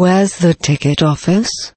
Where's the ticket office?